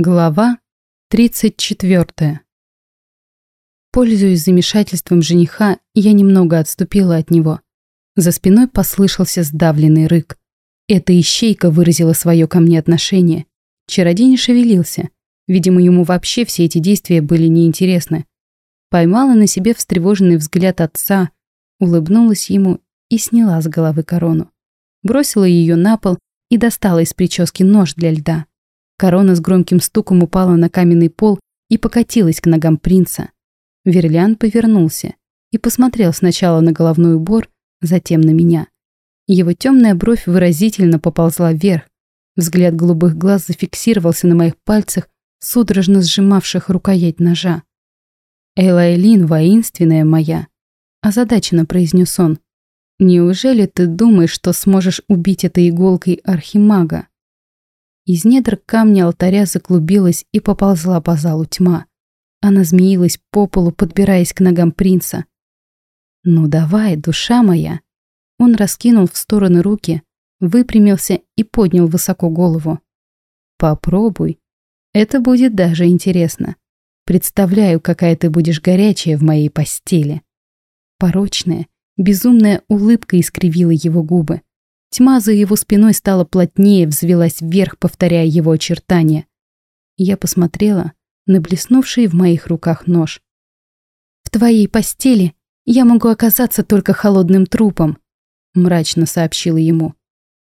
Глава 34. Пользуясь замешательством жениха, я немного отступила от него. За спиной послышался сдавленный рык. Эта ищейка выразила свое ко мне отношение. Чародей не шевелился. Видимо, ему вообще все эти действия были неинтересны. Поймала на себе встревоженный взгляд отца, улыбнулась ему и сняла с головы корону. Бросила ее на пол и достала из прически нож для льда. Корона с громким стуком упала на каменный пол и покатилась к ногам принца. Верлян повернулся и посмотрел сначала на головной убор, затем на меня. Его темная бровь выразительно поползла вверх. Взгляд голубых глаз зафиксировался на моих пальцах, судорожно сжимавших рукоять ножа. «Элайлин, воинственная моя», – озадаченно произнес он. «Неужели ты думаешь, что сможешь убить этой иголкой архимага?» Из недр камня алтаря заклубилась и поползла по залу тьма. Она змеилась по полу, подбираясь к ногам принца. «Ну давай, душа моя!» Он раскинул в стороны руки, выпрямился и поднял высоко голову. «Попробуй. Это будет даже интересно. Представляю, какая ты будешь горячая в моей постели». Порочная, безумная улыбка искривила его губы. Тьма за его спиной стала плотнее, взвелась вверх, повторяя его очертания. Я посмотрела на блеснувший в моих руках нож. «В твоей постели я могу оказаться только холодным трупом», мрачно сообщила ему.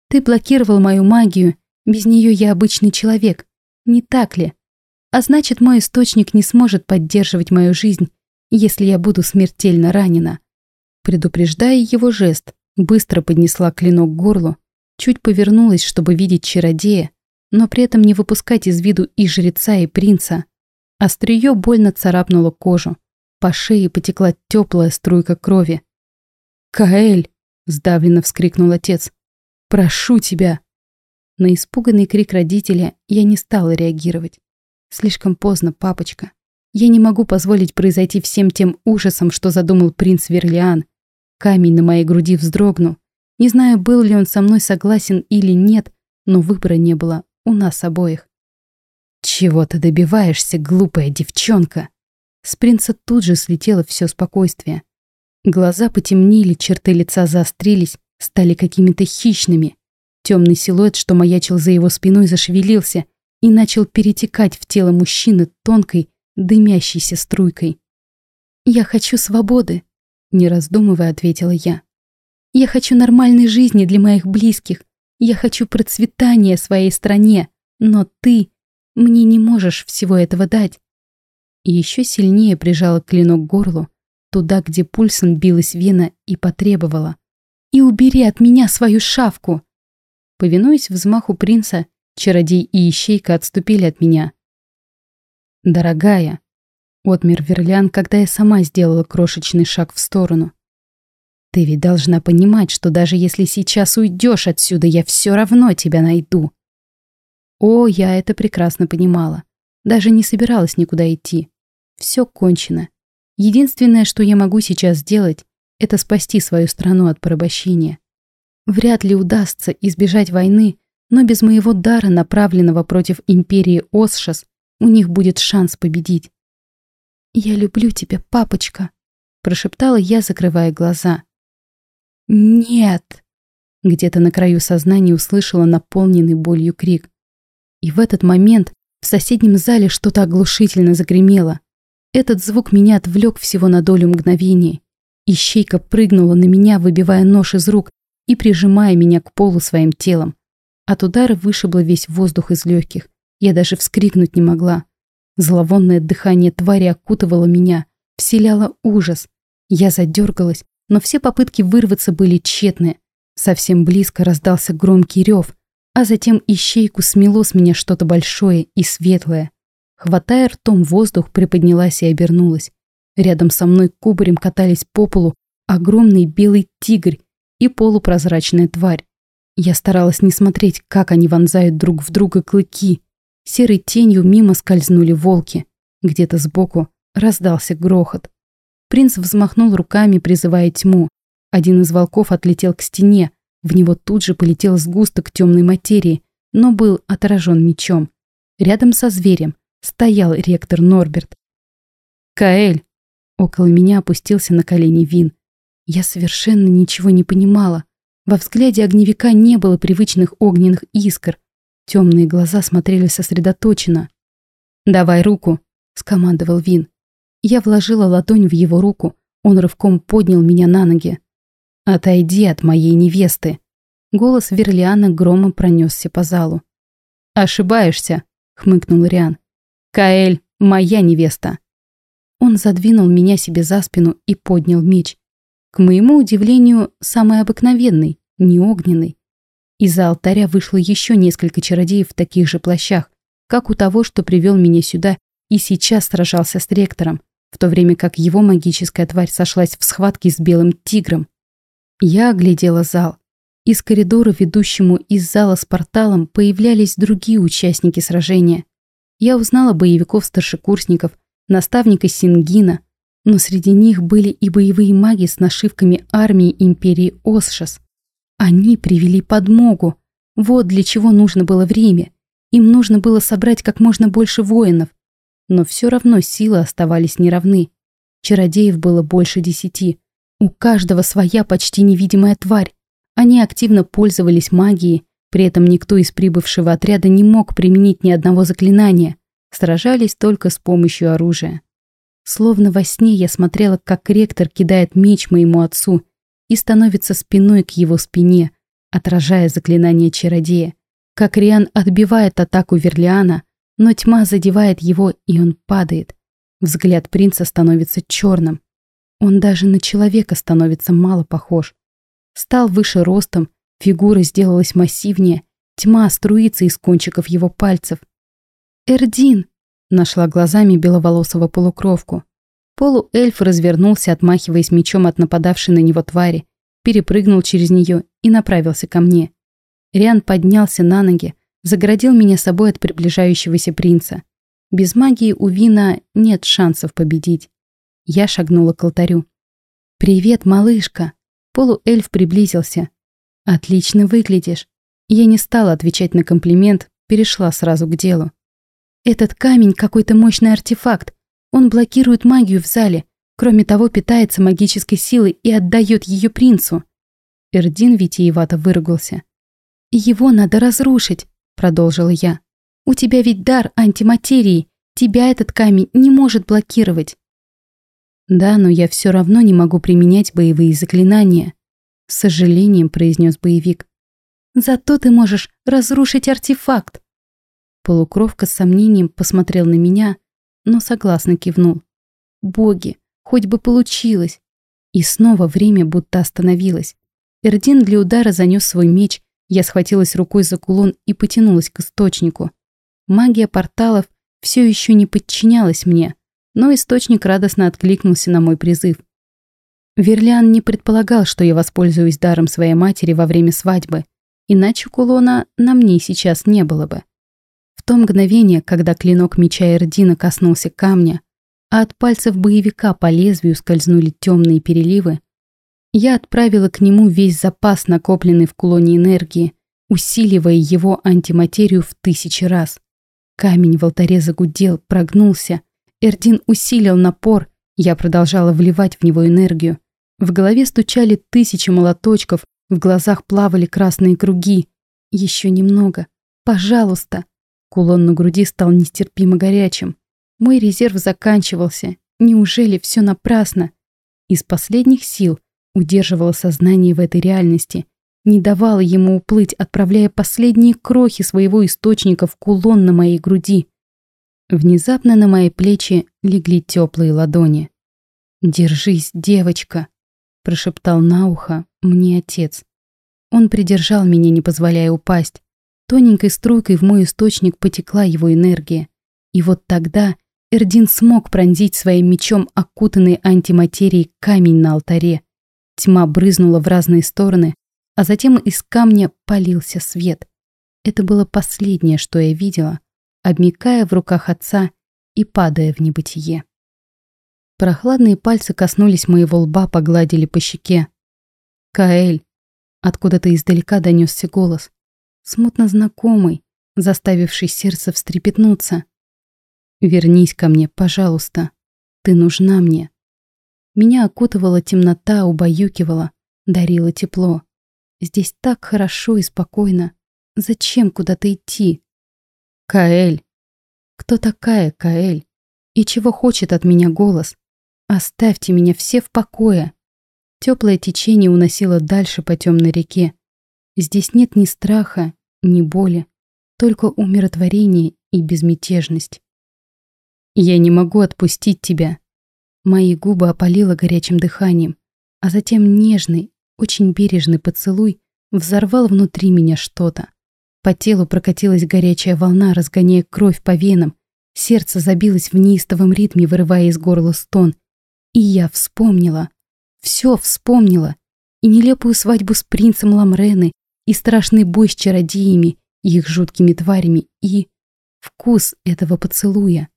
«Ты блокировал мою магию, без нее я обычный человек, не так ли? А значит, мой источник не сможет поддерживать мою жизнь, если я буду смертельно ранена». Предупреждая его жест, Быстро поднесла клинок к горлу, чуть повернулась, чтобы видеть чародея, но при этом не выпускать из виду и жреца, и принца. Остриё больно царапнуло кожу. По шее потекла теплая струйка крови. «Каэль!» – сдавленно вскрикнул отец. «Прошу тебя!» На испуганный крик родителя я не стала реагировать. Слишком поздно, папочка. Я не могу позволить произойти всем тем ужасом, что задумал принц Верлиан. Камень на моей груди вздрогнул. Не знаю, был ли он со мной согласен или нет, но выбора не было у нас обоих. «Чего ты добиваешься, глупая девчонка?» С принца тут же слетело все спокойствие. Глаза потемнели, черты лица заострились, стали какими-то хищными. Темный силуэт, что маячил за его спиной, зашевелился и начал перетекать в тело мужчины тонкой, дымящейся струйкой. «Я хочу свободы», не раздумывая, ответила я. Я хочу нормальной жизни для моих близких. Я хочу процветания своей стране. Но ты мне не можешь всего этого дать. И еще сильнее прижала клинок к горлу, туда, где пульсом билась вена, и потребовала. «И убери от меня свою шавку!» Повинуясь взмаху принца, чародей и ищейка отступили от меня. «Дорогая», Отмер Верлян, когда я сама сделала крошечный шаг в сторону. «Ты ведь должна понимать, что даже если сейчас уйдешь отсюда, я все равно тебя найду». О, я это прекрасно понимала. Даже не собиралась никуда идти. Все кончено. Единственное, что я могу сейчас сделать, это спасти свою страну от порабощения. Вряд ли удастся избежать войны, но без моего дара, направленного против империи Осшас, у них будет шанс победить. «Я люблю тебя, папочка», — прошептала я, закрывая глаза. «Нет!» Где-то на краю сознания услышала наполненный болью крик. И в этот момент в соседнем зале что-то оглушительно загремело. Этот звук меня отвлек всего на долю мгновения. Ищейка прыгнула на меня, выбивая нож из рук и прижимая меня к полу своим телом. От удара вышибло весь воздух из легких. Я даже вскрикнуть не могла. Зловонное дыхание твари окутывало меня, вселяло ужас. Я задергалась, но все попытки вырваться были тщетны. Совсем близко раздался громкий рев, а затем ищейку смело с меня что-то большое и светлое. Хватая ртом воздух, приподнялась и обернулась. Рядом со мной кубарем катались по полу огромный белый тигр и полупрозрачная тварь. Я старалась не смотреть, как они вонзают друг в друга клыки, Серой тенью мимо скользнули волки. Где-то сбоку раздался грохот. Принц взмахнул руками, призывая тьму. Один из волков отлетел к стене. В него тут же полетел сгусток темной материи, но был отражен мечом. Рядом со зверем стоял ректор Норберт. «Каэль!» Около меня опустился на колени Вин. Я совершенно ничего не понимала. Во взгляде огневика не было привычных огненных искр. Темные глаза смотрели сосредоточенно. «Давай руку», — скомандовал Вин. Я вложила ладонь в его руку, он рывком поднял меня на ноги. «Отойди от моей невесты!» Голос Верлиана громом пронесся по залу. «Ошибаешься», — хмыкнул Риан. «Каэль — моя невеста». Он задвинул меня себе за спину и поднял меч. К моему удивлению, самый обыкновенный, не огненный. Из-за алтаря вышло еще несколько чародеев в таких же плащах, как у того, что привел меня сюда и сейчас сражался с ректором в то время как его магическая тварь сошлась в схватке с белым тигром. Я оглядела зал. Из коридора, ведущему из зала с порталом, появлялись другие участники сражения. Я узнала боевиков-старшекурсников, наставника Сингина, но среди них были и боевые маги с нашивками армии империи Осшас. Они привели подмогу. Вот для чего нужно было время. Им нужно было собрать как можно больше воинов – но все равно силы оставались неравны. Чародеев было больше десяти. У каждого своя почти невидимая тварь. Они активно пользовались магией, при этом никто из прибывшего отряда не мог применить ни одного заклинания. Сражались только с помощью оружия. Словно во сне я смотрела, как ректор кидает меч моему отцу и становится спиной к его спине, отражая заклинание чародея. Как Риан отбивает атаку Верлиана, но тьма задевает его, и он падает. Взгляд принца становится черным. Он даже на человека становится мало похож. Стал выше ростом, фигура сделалась массивнее, тьма струится из кончиков его пальцев. «Эрдин!» — нашла глазами беловолосого полукровку. Полуэльф развернулся, отмахиваясь мечом от нападавшей на него твари, перепрыгнул через нее и направился ко мне. Риан поднялся на ноги, загородил меня собой от приближающегося принца. Без магии у Вина нет шансов победить. Я шагнула к алтарю. «Привет, малышка!» Полуэльф приблизился. «Отлично выглядишь». Я не стала отвечать на комплимент, перешла сразу к делу. «Этот камень какой-то мощный артефакт. Он блокирует магию в зале. Кроме того, питается магической силой и отдает ее принцу». Эрдин витиевато выругался. «Его надо разрушить продолжила я. «У тебя ведь дар антиматерии. Тебя этот камень не может блокировать». «Да, но я все равно не могу применять боевые заклинания», — с сожалением произнес боевик. «Зато ты можешь разрушить артефакт». Полукровка с сомнением посмотрел на меня, но согласно кивнул. «Боги, хоть бы получилось!» И снова время будто остановилось. Эрдин для удара занес свой меч я схватилась рукой за кулон и потянулась к источнику. Магия порталов все еще не подчинялась мне, но источник радостно откликнулся на мой призыв. Верлиан не предполагал, что я воспользуюсь даром своей матери во время свадьбы, иначе кулона на мне сейчас не было бы. В то мгновение, когда клинок меча Эрдина коснулся камня, а от пальцев боевика по лезвию скользнули темные переливы, я отправила к нему весь запас, накопленный в кулоне энергии, усиливая его антиматерию в тысячи раз. Камень в алтаре загудел, прогнулся. Эрдин усилил напор, я продолжала вливать в него энергию. В голове стучали тысячи молоточков, в глазах плавали красные круги. Еще немного. Пожалуйста. Кулон на груди стал нестерпимо горячим. Мой резерв заканчивался. Неужели все напрасно? Из последних сил удерживала сознание в этой реальности, не давала ему уплыть, отправляя последние крохи своего источника в кулон на моей груди. Внезапно на мои плечи легли теплые ладони. «Держись, девочка», — прошептал на ухо мне отец. Он придержал меня, не позволяя упасть. Тоненькой струйкой в мой источник потекла его энергия. И вот тогда Эрдин смог пронзить своим мечом окутанный антиматерией камень на алтаре. Тьма брызнула в разные стороны, а затем из камня полился свет. Это было последнее, что я видела, обмикая в руках отца и падая в небытие. Прохладные пальцы коснулись моего лба, погладили по щеке. «Каэль!» Откуда-то издалека донесся голос. Смутно знакомый, заставивший сердце встрепетнуться. «Вернись ко мне, пожалуйста. Ты нужна мне». Меня окутывала темнота, убаюкивала, дарила тепло. Здесь так хорошо и спокойно. Зачем куда-то идти? Каэль. Кто такая Каэль? И чего хочет от меня голос? Оставьте меня все в покое. Теплое течение уносило дальше по темной реке. Здесь нет ни страха, ни боли, только умиротворение и безмятежность. Я не могу отпустить тебя, Мои губы опалило горячим дыханием, а затем нежный, очень бережный поцелуй взорвал внутри меня что-то. По телу прокатилась горячая волна, разгоняя кровь по венам. Сердце забилось в неистовом ритме, вырывая из горла стон. И я вспомнила. Все вспомнила. И нелепую свадьбу с принцем Ламрены, и страшный бой с чародеями, и их жуткими тварями, и... Вкус этого поцелуя.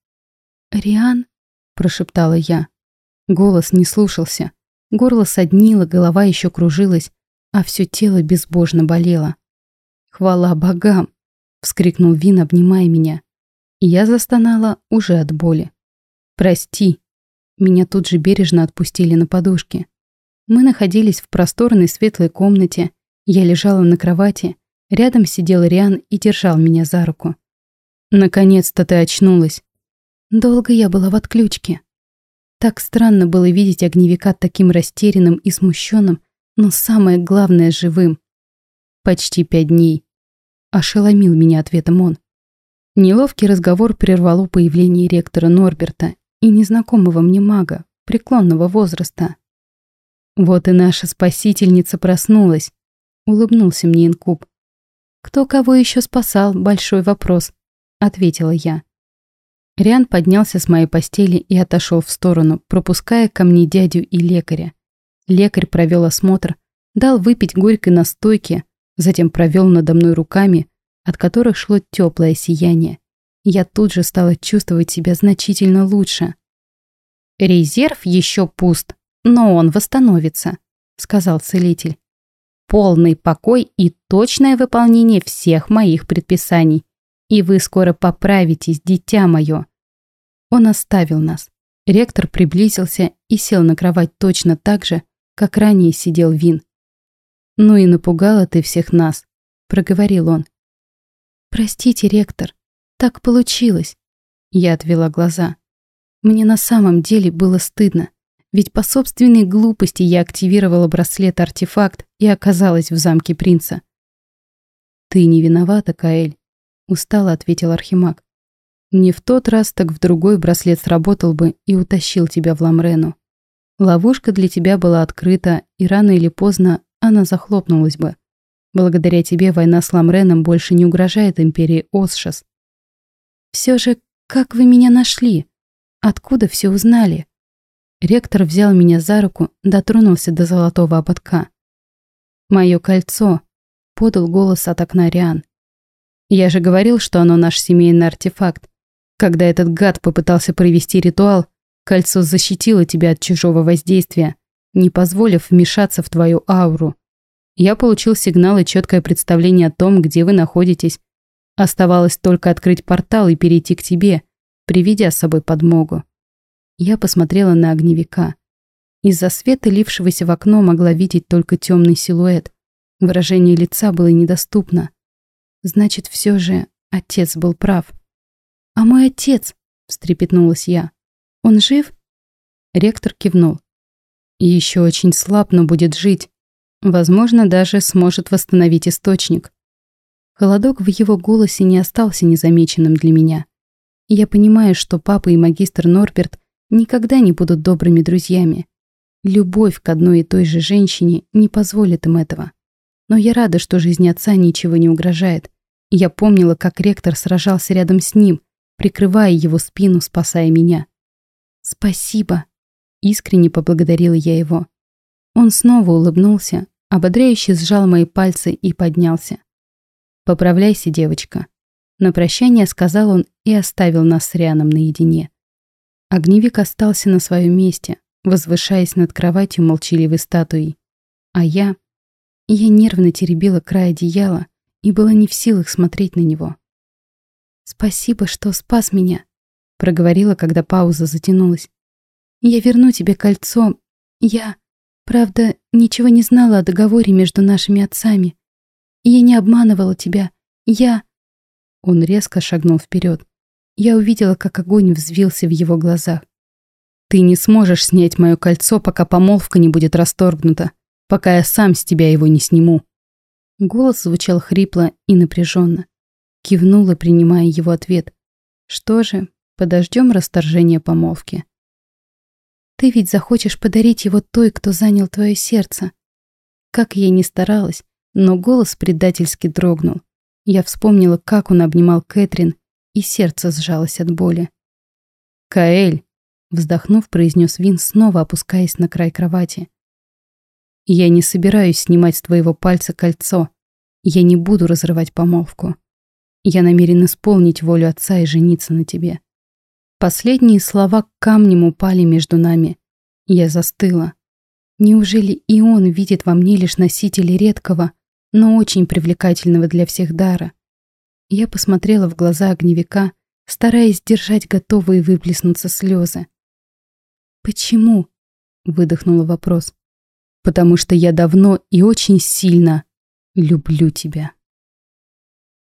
«Риан?» – прошептала я. Голос не слушался. Горло соднило, голова еще кружилась, а все тело безбожно болело. «Хвала богам!» — вскрикнул Вин, обнимая меня. я застонала уже от боли. «Прости!» Меня тут же бережно отпустили на подушке. Мы находились в просторной светлой комнате. Я лежала на кровати. Рядом сидел Риан и держал меня за руку. «Наконец-то ты очнулась!» Долго я была в отключке. Так странно было видеть огневика таким растерянным и смущенным, но самое главное — живым. Почти пять дней. Ошеломил меня ответом он. Неловкий разговор прервало появление ректора Норберта и незнакомого мне мага, преклонного возраста. «Вот и наша спасительница проснулась», — улыбнулся мне инкуб. «Кто кого еще спасал? Большой вопрос», — ответила я. Риан поднялся с моей постели и отошел в сторону, пропуская ко мне дядю и лекаря. Лекарь провел осмотр, дал выпить горькой настойки, затем провел надо мной руками, от которых шло теплое сияние. Я тут же стала чувствовать себя значительно лучше. «Резерв еще пуст, но он восстановится», — сказал целитель. «Полный покой и точное выполнение всех моих предписаний. И вы скоро поправитесь, дитя мое. Он оставил нас. Ректор приблизился и сел на кровать точно так же, как ранее сидел Вин. «Ну и напугала ты всех нас», — проговорил он. «Простите, ректор, так получилось». Я отвела глаза. Мне на самом деле было стыдно, ведь по собственной глупости я активировала браслет-артефакт и оказалась в замке принца. «Ты не виновата, Каэль», устало ответил Архимаг. Не в тот раз, так в другой браслет сработал бы и утащил тебя в Ламрену. Ловушка для тебя была открыта, и рано или поздно она захлопнулась бы. Благодаря тебе война с Ламреном больше не угрожает империи Осшас. Все же, как вы меня нашли? Откуда все узнали? Ректор взял меня за руку, дотронулся до золотого ободка. «Мое кольцо», — подал голос от окна Риан. Я же говорил, что оно наш семейный артефакт. Когда этот гад попытался провести ритуал, кольцо защитило тебя от чужого воздействия, не позволив вмешаться в твою ауру. Я получил сигнал и четкое представление о том, где вы находитесь. Оставалось только открыть портал и перейти к тебе, приведя с собой подмогу. Я посмотрела на огневика. Из-за света, лившегося в окно, могла видеть только темный силуэт. Выражение лица было недоступно. Значит, все же отец был прав. «А мой отец?» – встрепетнулась я. «Он жив?» Ректор кивнул. «Еще очень слаб, но будет жить. Возможно, даже сможет восстановить источник». Холодок в его голосе не остался незамеченным для меня. Я понимаю, что папа и магистр Норберт никогда не будут добрыми друзьями. Любовь к одной и той же женщине не позволит им этого. Но я рада, что жизни отца ничего не угрожает. Я помнила, как ректор сражался рядом с ним, прикрывая его спину, спасая меня. «Спасибо!» — искренне поблагодарила я его. Он снова улыбнулся, ободряюще сжал мои пальцы и поднялся. «Поправляйся, девочка». На прощание сказал он и оставил нас с Рианом наедине. Огневик остался на своем месте, возвышаясь над кроватью молчаливой статуей. А я... Я нервно теребила край одеяла, и была не в силах смотреть на него. «Спасибо, что спас меня», — проговорила, когда пауза затянулась. «Я верну тебе кольцо. Я, правда, ничего не знала о договоре между нашими отцами. Я не обманывала тебя. Я...» Он резко шагнул вперед. Я увидела, как огонь взвился в его глазах. «Ты не сможешь снять мое кольцо, пока помолвка не будет расторгнута, пока я сам с тебя его не сниму». Голос звучал хрипло и напряженно. Кивнула, принимая его ответ. «Что же, подождем расторжения помолвки». «Ты ведь захочешь подарить его той, кто занял твое сердце». Как я ни старалась, но голос предательски дрогнул. Я вспомнила, как он обнимал Кэтрин, и сердце сжалось от боли. «Каэль!» — вздохнув, произнес Вин, снова опускаясь на край кровати. Я не собираюсь снимать с твоего пальца кольцо. Я не буду разрывать помолвку. Я намерен исполнить волю отца и жениться на тебе. Последние слова камнем упали между нами. Я застыла. Неужели и он видит во мне лишь носителя редкого, но очень привлекательного для всех дара? Я посмотрела в глаза огневика, стараясь держать готовые выплеснуться слезы. «Почему?» — выдохнула вопрос потому что я давно и очень сильно люблю тебя.